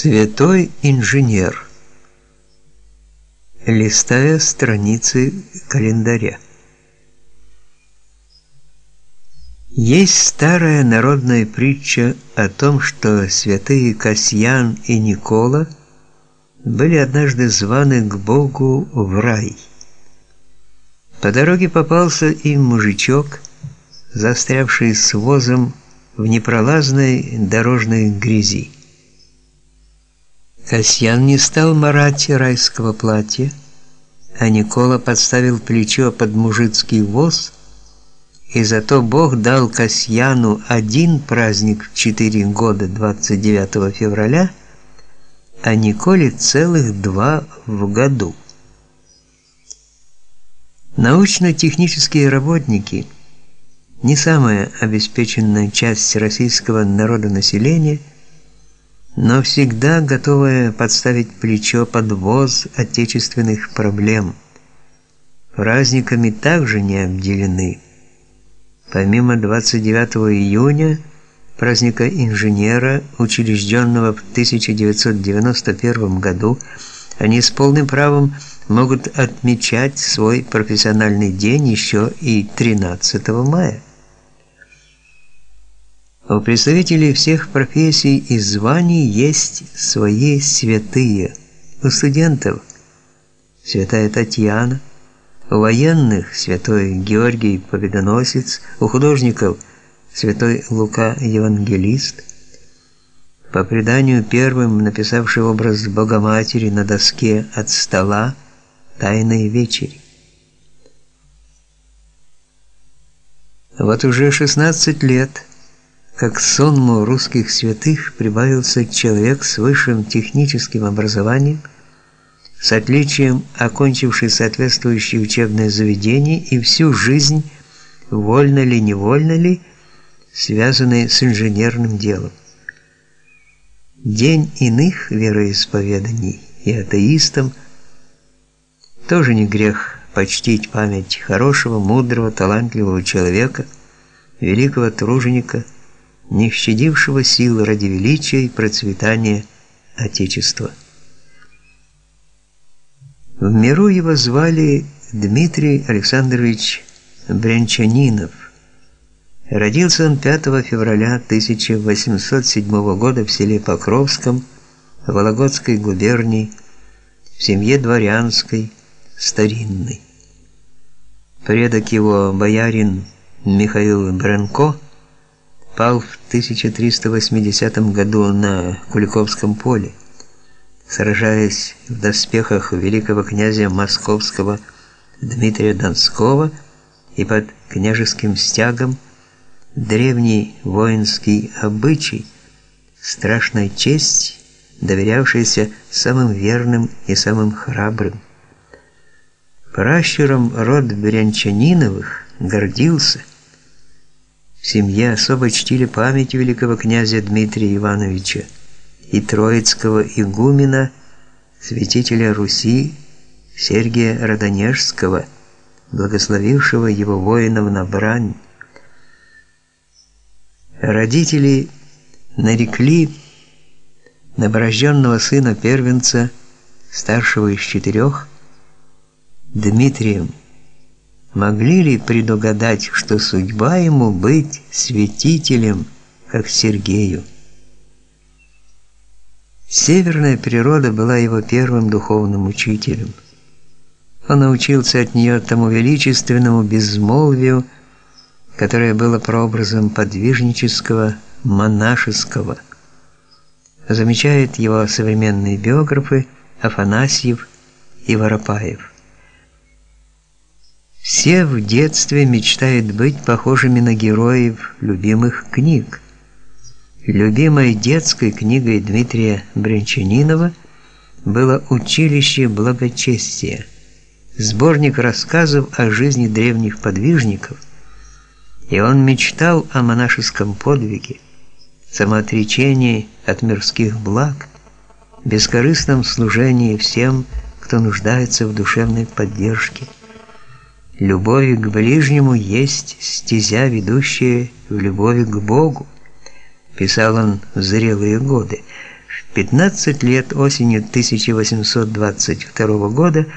Святой инженер. Листая страницы календаря. Есть старая народная притча о том, что святые Касьян и Никола были однажды званы к Богу в рай. По дороге попался им мужичок, застрявший с возом в непролазной дорожной грязи. Касьян не стал марать райского платья, а Никола подставил плечо под мужицкий воз, и зато Бог дал Касьяну один праздник в четыре года 29 февраля, а Николе целых два в году. Научно-технические работники не самая обеспеченная часть российского народонаселения – но всегда готовая подставить плечо под воз отечественных проблем. Праздниками также не обделены. Помимо 29 июня, праздника инженера, учрежденного в 1991 году, они с полным правом могут отмечать свой профессиональный день еще и 13 мая. У представителей всех профессий и званий есть свои святые. У студентов святая Татьяна, у военных святой Георгий Победоносец, у художников святой Лука Евангелист. По преданию первым написавший образ Богоматери на доске от стола Тайной вечери. Вот уже 16 лет как сонму русских святых прибавился человек с высшим техническим образованием, с отличием окончивший соответствующее учебное заведение и всю жизнь, вольно ли, невольно ли, связанный с инженерным делом. День иных вероисповеданий и атеистам тоже не грех почтить память хорошего, мудрого, талантливого человека, великого труженика, не щадившего сил ради величия и процветания Отечества. В миру его звали Дмитрий Александрович Брянчанинов. Родился он 5 февраля 1807 года в селе Покровском Вологодской губернии в семье дворянской, старинной. Предок его боярин Михаил Бренко пал в 1380 году на Куликовском поле, сражаясь в доспехах великого князя московского Дмитрия Донского и под княжеским стягом древний воинский обычай, страшная честь, доверявшаяся самым верным и самым храбрым. Пращуром род Брянчаниновых гордился – в семье особо чтили память великого князя Дмитрия Ивановича и троицкого игумена, святителя Руси Сергия Радонежского, благословившего его воинов на брань. Родители нарекли новорожденного сына первенца, старшего из четырех, Дмитрием Могли ли предугадать, что судьба ему быть святителем, как Сергею? Северная природа была его первым духовным учителем. Он научился от нее тому величественному безмолвию, которое было прообразом подвижнического, монашеского. Замечают его современные биографы Афанасьев и Воропаев. Все в детстве мечтают быть похожими на героев любимых книг. Любимой детской книгой Дмитрия Брянчанинова было «Училище благочестия», сборник рассказов о жизни древних подвижников, и он мечтал о монашеском подвиге, самоотречении от мирских благ, бескорыстном служении всем, кто нуждается в душевной поддержке. Любовь к ближнему есть стезя, ведущая в любовь к Богу, писал он в зрелые годы. В 15 лет осенью 1822 года